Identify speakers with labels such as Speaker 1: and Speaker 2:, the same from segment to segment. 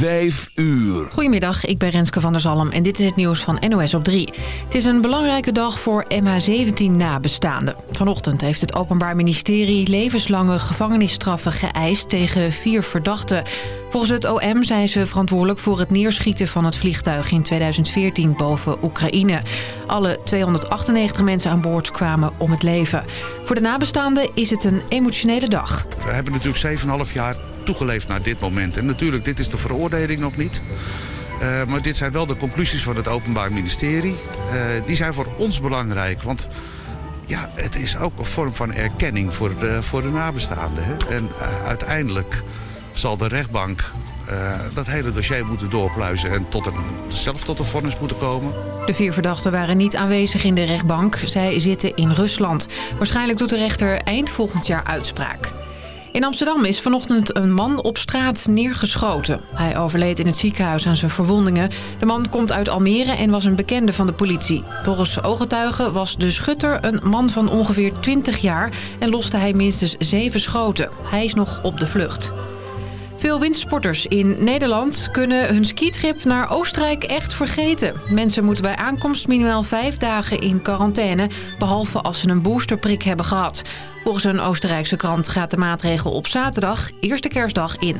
Speaker 1: 5 uur.
Speaker 2: Goedemiddag, ik ben Renske van der Zalm en dit is het nieuws van NOS op 3. Het is een belangrijke dag voor MH17-nabestaanden. Vanochtend heeft het Openbaar Ministerie levenslange gevangenisstraffen geëist tegen vier verdachten. Volgens het OM zijn ze verantwoordelijk voor het neerschieten van het vliegtuig in 2014 boven Oekraïne. Alle 298 mensen aan boord kwamen om het leven. Voor de nabestaanden is het een emotionele dag.
Speaker 3: We hebben natuurlijk 7,5 jaar toegeleefd naar dit moment. En natuurlijk, dit is de veroordeling nog niet. Uh, maar dit zijn wel de conclusies van het Openbaar Ministerie. Uh, die zijn voor ons belangrijk, want ja, het is ook een vorm van erkenning voor de, voor de nabestaanden. Hè? En uh, uiteindelijk zal de rechtbank dat hele dossier moeten doorpluizen... en tot zelf tot een vonnis moeten komen.
Speaker 2: De vier verdachten waren niet aanwezig in de rechtbank. Zij zitten in Rusland. Waarschijnlijk doet de rechter eind volgend jaar uitspraak. In Amsterdam is vanochtend een man op straat neergeschoten. Hij overleed in het ziekenhuis aan zijn verwondingen. De man komt uit Almere en was een bekende van de politie. Volgens ooggetuigen was de schutter een man van ongeveer 20 jaar... en loste hij minstens zeven schoten. Hij is nog op de vlucht. Veel windsporters in Nederland kunnen hun skitrip naar Oostenrijk echt vergeten. Mensen moeten bij aankomst minimaal vijf dagen in quarantaine... behalve als ze een boosterprik hebben gehad. Volgens een Oostenrijkse krant gaat de maatregel op zaterdag, eerste kerstdag, in.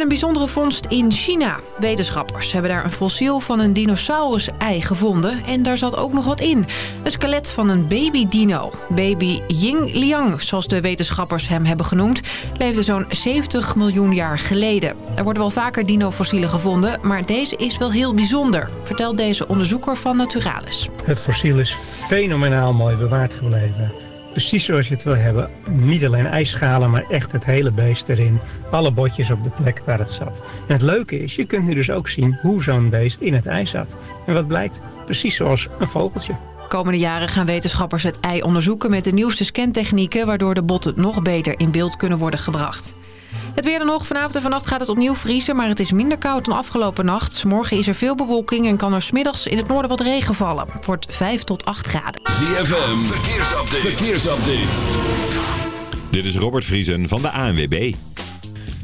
Speaker 2: En een bijzondere vondst in China. Wetenschappers hebben daar een fossiel van een dinosaurus-ei gevonden. En daar zat ook nog wat in. Een skelet van een baby-dino. Baby Ying Liang, zoals de wetenschappers hem hebben genoemd... leefde zo'n 70 miljoen jaar geleden. Er worden wel vaker dino-fossielen gevonden... maar deze is wel heel bijzonder, vertelt deze onderzoeker van Naturalis.
Speaker 4: Het fossiel is fenomenaal mooi bewaard gebleven precies zoals je het wil hebben. Niet alleen ijsschalen, maar echt het hele beest erin. Alle botjes op de plek waar het zat. En het leuke is, je kunt nu dus ook zien hoe zo'n beest in het ijs zat. En wat blijkt? Precies zoals een vogeltje.
Speaker 2: Komende jaren gaan wetenschappers het ei onderzoeken met de nieuwste scantechnieken... waardoor de botten nog beter in beeld kunnen worden gebracht. Het weer dan nog. Vanavond en vannacht gaat het opnieuw vriezen, maar het is minder koud dan afgelopen nacht. Morgen is er veel bewolking en kan er smiddags in het noorden wat regen vallen. Het wordt 5 tot 8 graden.
Speaker 1: ZFM, verkeersupdate. verkeersupdate.
Speaker 5: Dit is Robert Vriesen van de ANWB.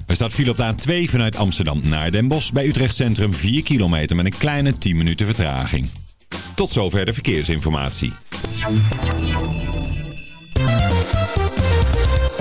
Speaker 5: Er staat file op de A2 vanuit Amsterdam naar Den Bosch bij Utrecht Centrum 4 kilometer met een kleine 10 minuten vertraging. Tot zover de verkeersinformatie.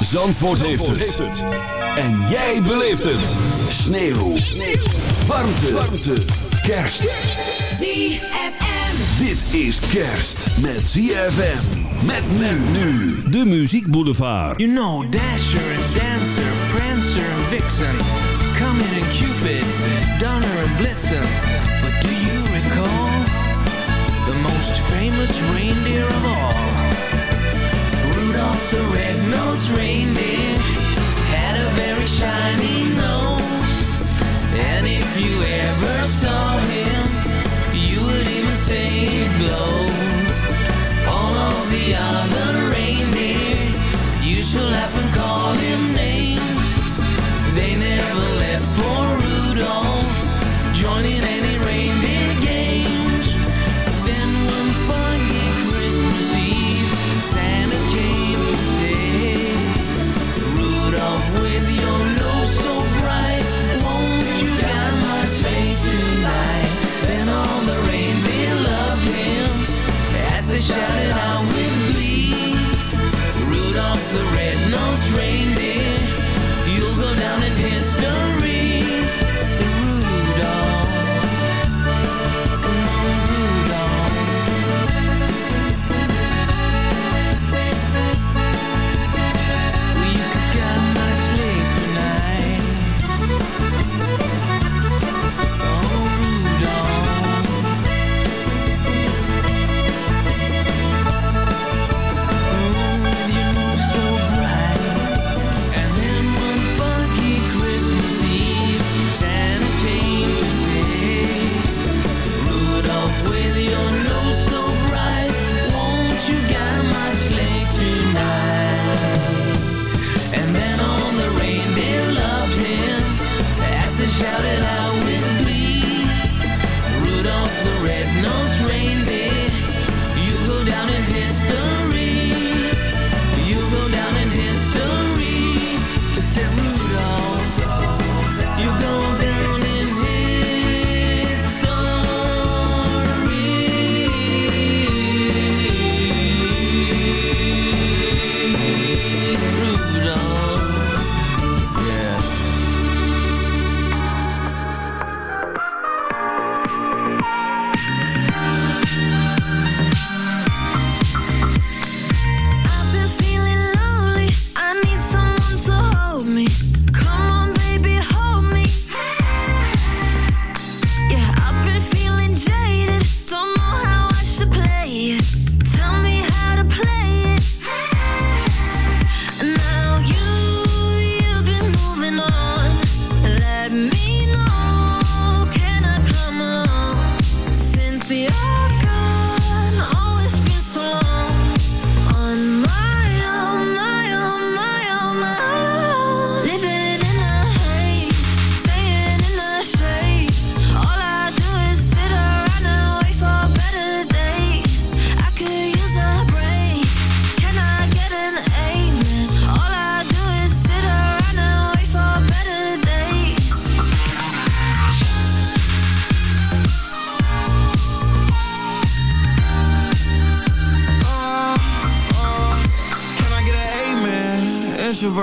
Speaker 1: Zandvoort, heeft, het. En jij beleeft het. Sneeuw. Sneeuw. Warmte. Warmte. Kerst.
Speaker 6: ZFM.
Speaker 1: Dit is kerst met ZFM. Met men nu. De Muziek Boulevard.
Speaker 7: You know Dasher and Dancer, Prancer and Vixen. Comet and Cupid, Donner and Blitzen. But do you recall the most famous reindeer of all? Red-nosed reindeer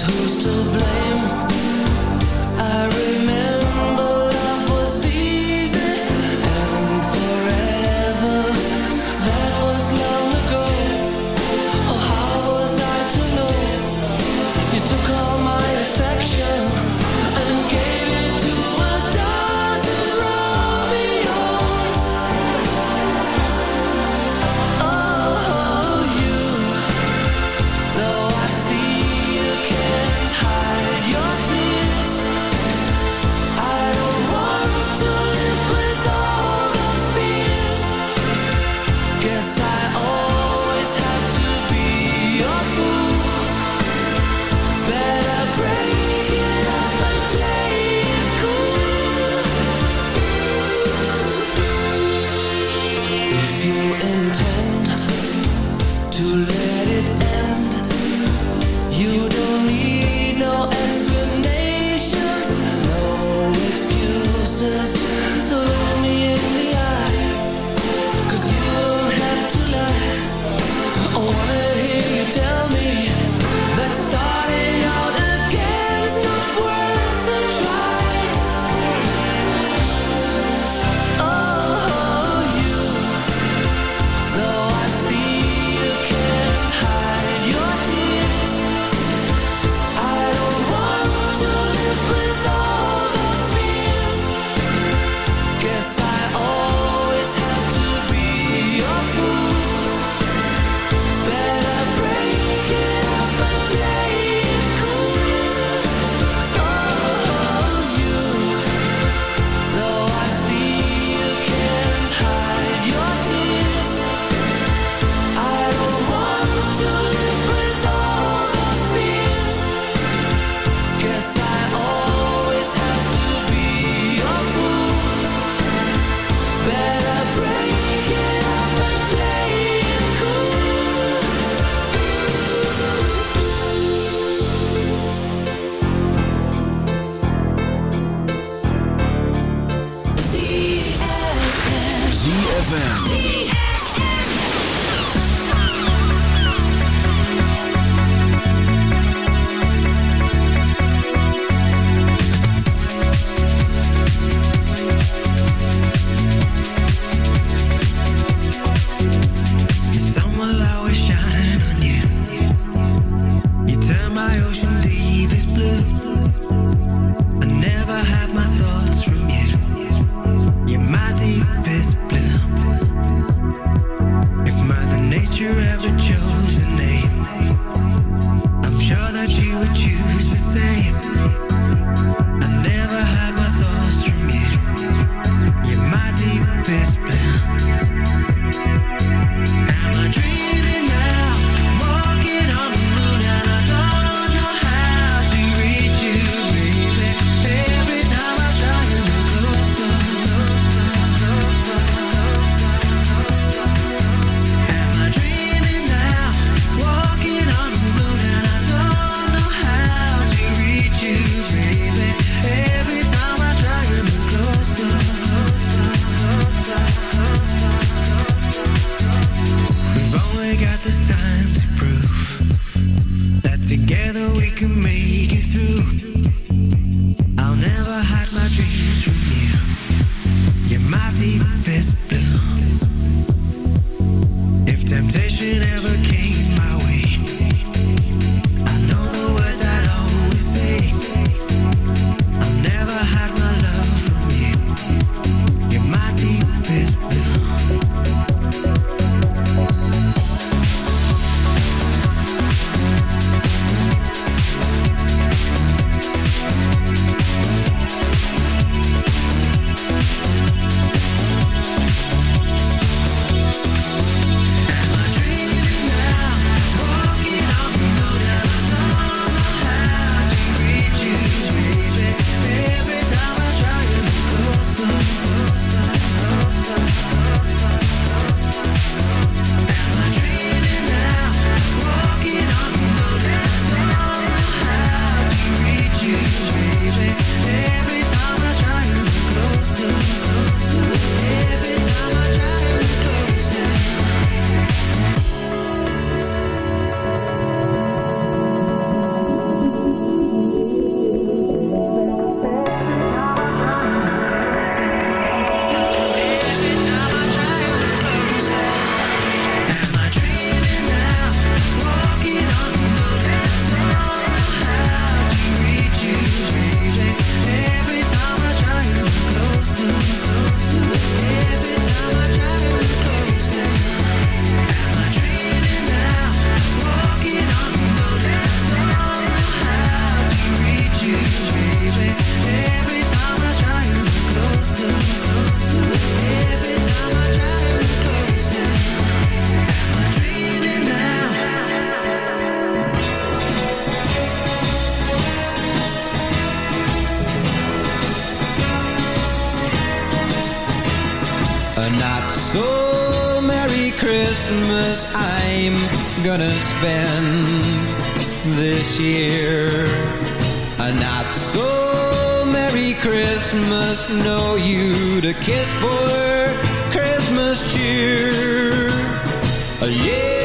Speaker 7: who's to blame?
Speaker 8: we can make it through.
Speaker 9: Christmas I'm gonna spend this year. A not so Merry Christmas, no you to kiss for Christmas cheer. A yeah.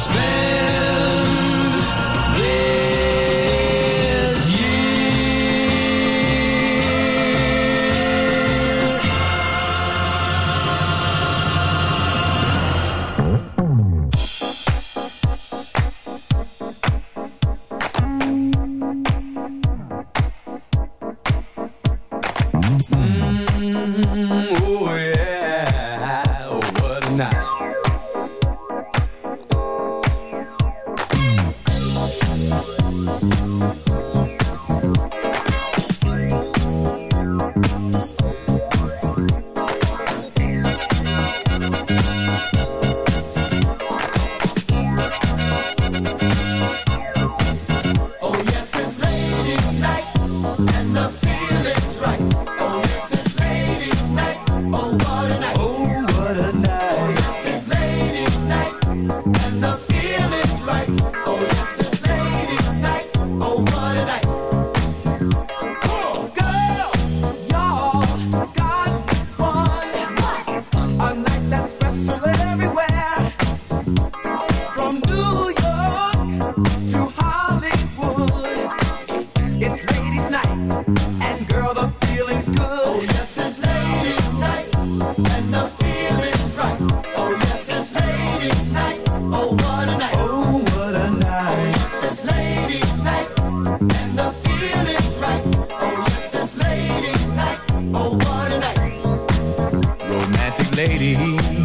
Speaker 9: spend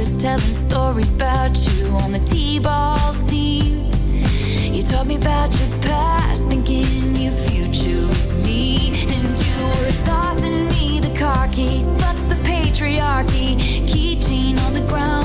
Speaker 10: others telling stories about you on the T-ball team. You taught me about your past, thinking if you choose me. And you were tossing me the car keys, but the patriarchy, keychain on the ground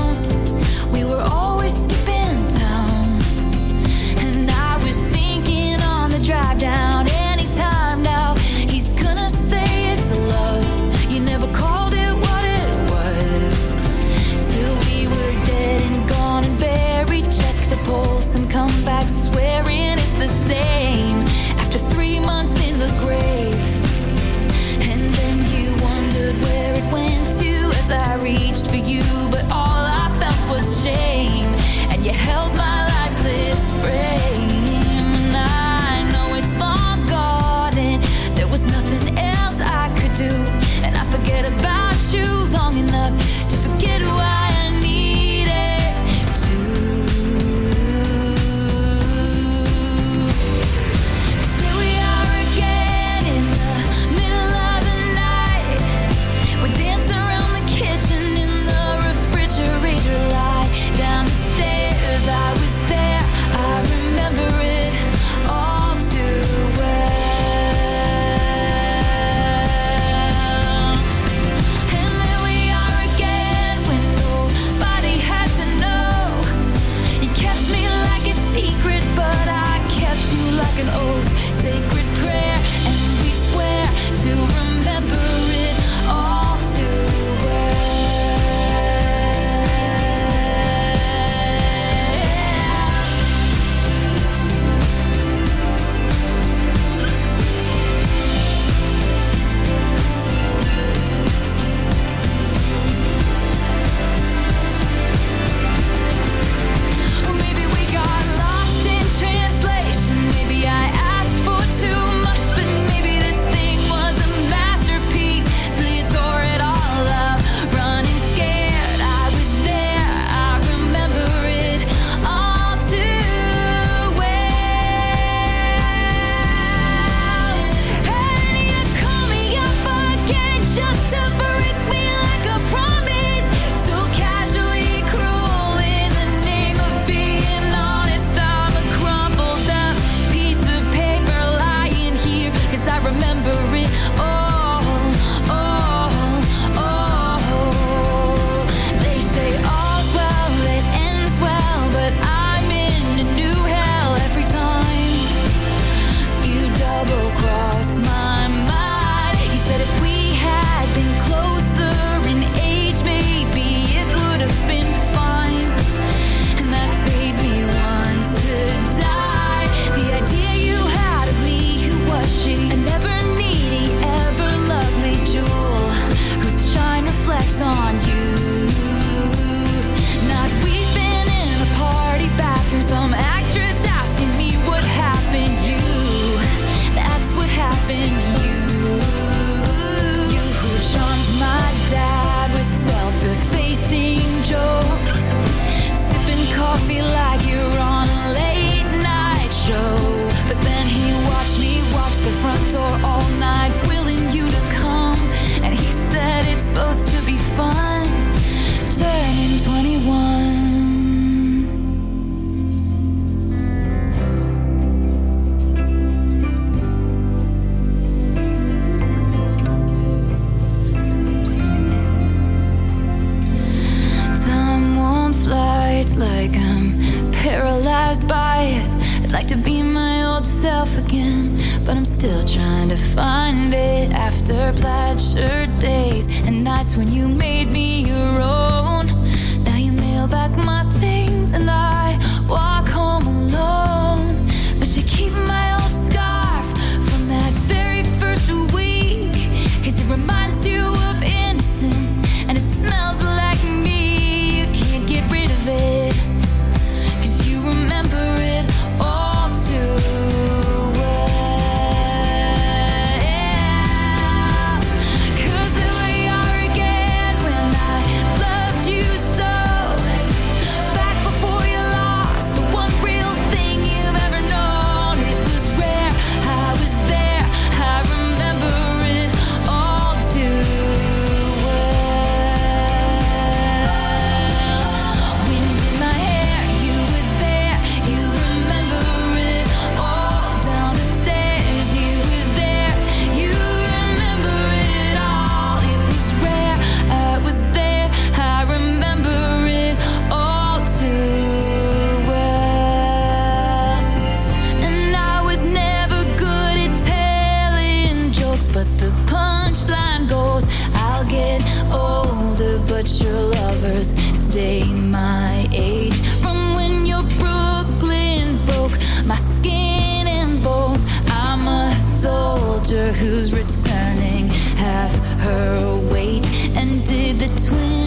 Speaker 10: who's returning. Half her weight and did the twin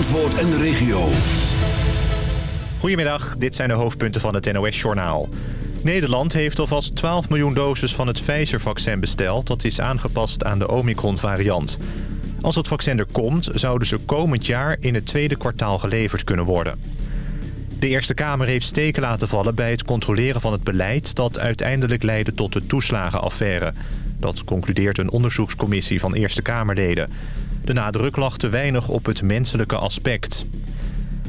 Speaker 1: Zandvoort en de regio.
Speaker 11: Goedemiddag, dit zijn de hoofdpunten van het NOS-journaal. Nederland heeft alvast 12 miljoen doses van het Pfizer-vaccin besteld. Dat is aangepast aan de Omicron-variant. Als het vaccin er komt, zouden ze komend jaar in het tweede kwartaal geleverd kunnen worden. De Eerste Kamer heeft steken laten vallen bij het controleren van het beleid... dat uiteindelijk leidde tot de toeslagenaffaire. Dat concludeert een onderzoekscommissie van Eerste Kamerleden. De nadruk lag te weinig op het menselijke aspect.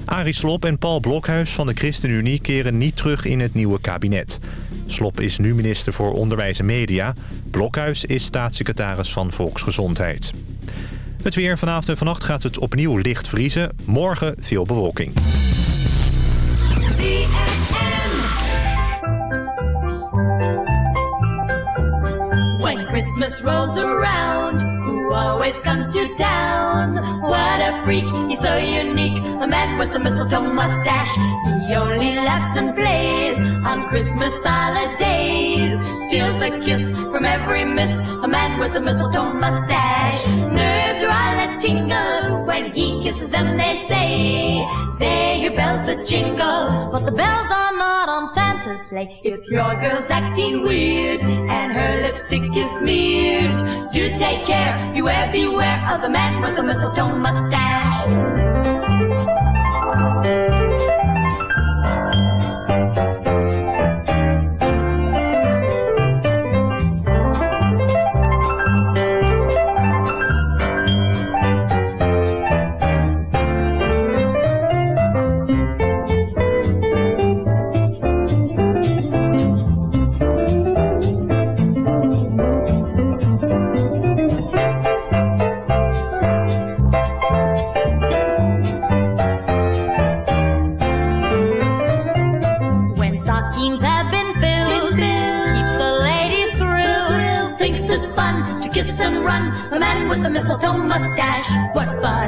Speaker 11: Arie Slop en Paul Blokhuis van de ChristenUnie keren niet terug in het nieuwe kabinet. Slop is nu minister voor Onderwijs en Media. Blokhuis is staatssecretaris van Volksgezondheid. Het weer vanavond en vannacht gaat het opnieuw licht vriezen. Morgen veel bewolking.
Speaker 12: Always comes to town? What a freak, he's so unique, a man with a mistletoe mustache. He only laughs and plays on Christmas holidays. Steals a kiss from every miss, a man with a mistletoe mustache. Nerves are all a tingle when he kisses them, they say. They hear bells that jingle, but the bells are not on Santa's sleigh. If your girl's acting weird and her lipstick is smeared, do take care, beware, beware of the man with the mistletoe mustache.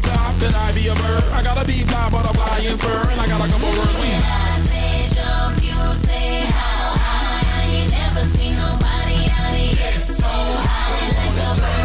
Speaker 13: top, could I be a bird? I gotta be fly, butterfly, and spur, and I got a couple words.
Speaker 8: Say jump, you say how high. I ain't never seen nobody out here so high like a bird.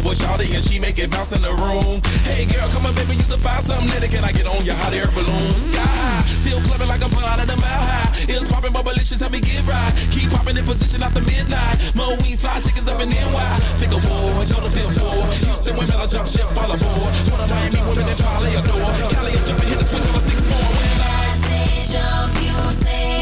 Speaker 13: get with Shawty and she make it bounce in the room. Hey girl, come on baby, you to find something later. Can I get on your hot air balloon? Sky high, still clubbing like I'm blind at a mile high. It's popping, but malicious, help me get right. Keep popping in position after midnight. Mo weed, fly chickens up in NY. Think of war, show the fifth war. Houston women, I jump ship, fall aboard. One of Miami women that probably adore. Cali is jumping, hit the switch on a six four. When I
Speaker 8: say jump, you say.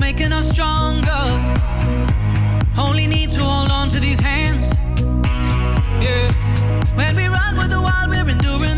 Speaker 14: making us stronger. Only need to hold on to these hands. Yeah. When we run with the wild, we're enduring.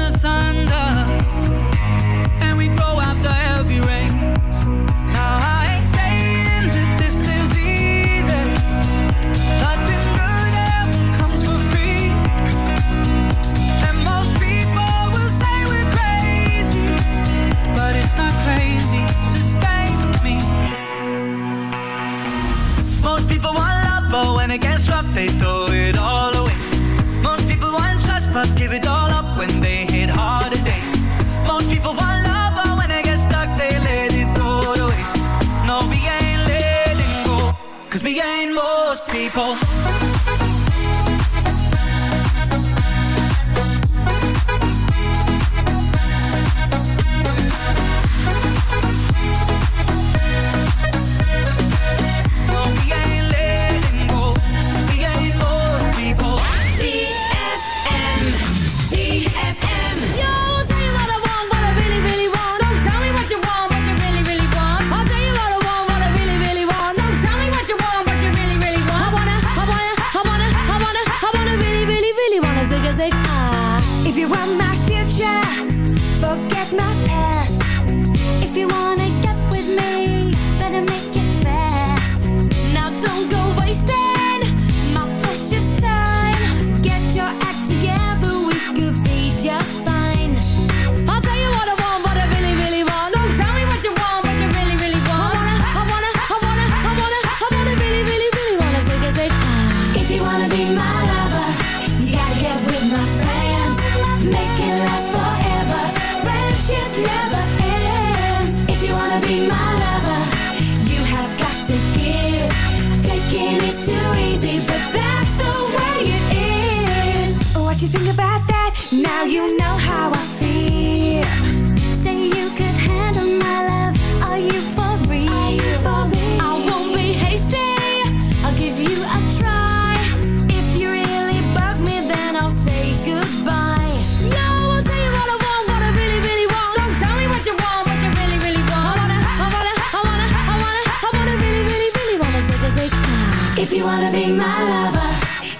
Speaker 10: wanna be my lover.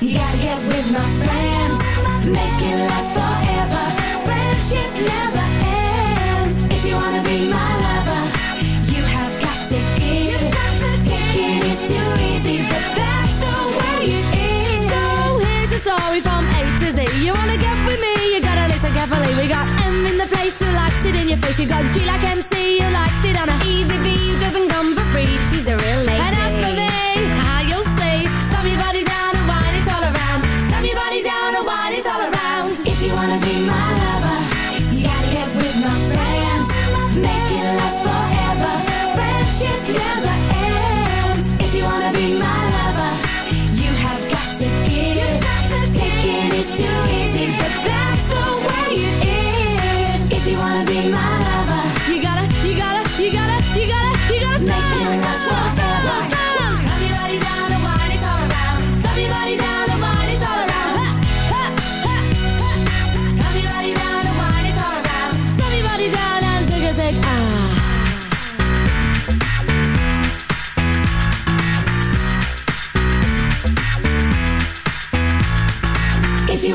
Speaker 10: You gotta get with my friends. Make it last forever. Friendship never ends. If you wanna be my lover You have got to give. Taking it's too easy But that's the way it is.
Speaker 15: So here's a story from A to Z. You wanna get with me? You gotta listen carefully. We got M in the place. So lock it in your face? You got G like MC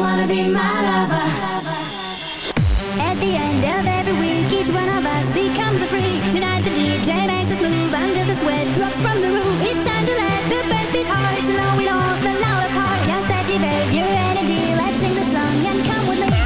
Speaker 10: wanna be my lover?
Speaker 15: At the end of every week, each one of us becomes a freak. Tonight the DJ makes us move under the sweat drops from the roof. It's time to let the best beat hard, to now we lost an hour part. Just activate your energy, let's sing the song and come with me.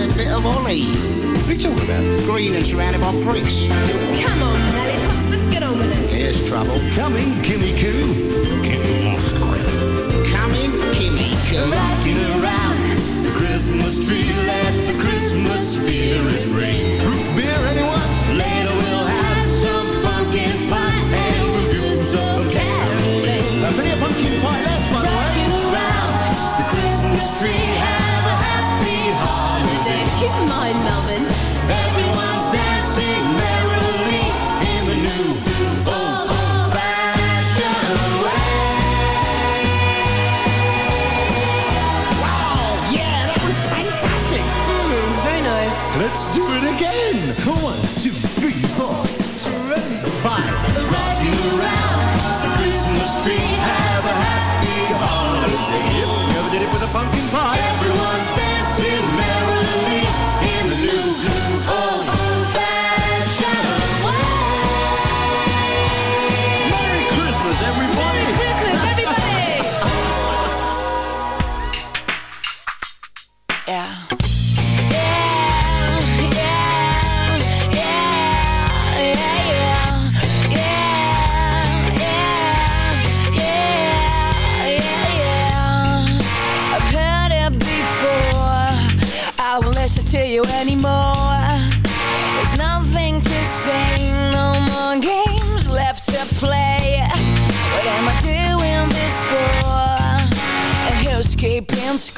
Speaker 15: a
Speaker 16: bit of Ollie. What are you talking about? Green and surrounded by bricks.
Speaker 17: Come on, lollipops, let's get on with it.
Speaker 16: Here's trouble. Coming, Kimmy Coo. Kimmy Coo. Coming, Kimmy Coo.
Speaker 9: Rocking around the Christmas tree, let the Christmas spirit ring.
Speaker 16: again.
Speaker 10: Come on.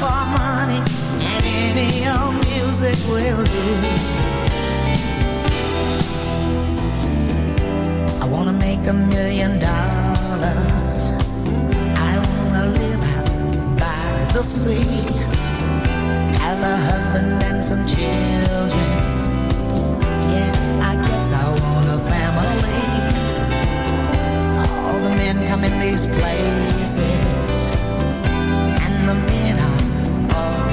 Speaker 18: for money and any old music will do. I wanna make a million dollars. I wanna live by the sea. Have a husband and some children. Yeah, I guess I want a family. All the men come in these places, and the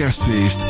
Speaker 7: kerstfeest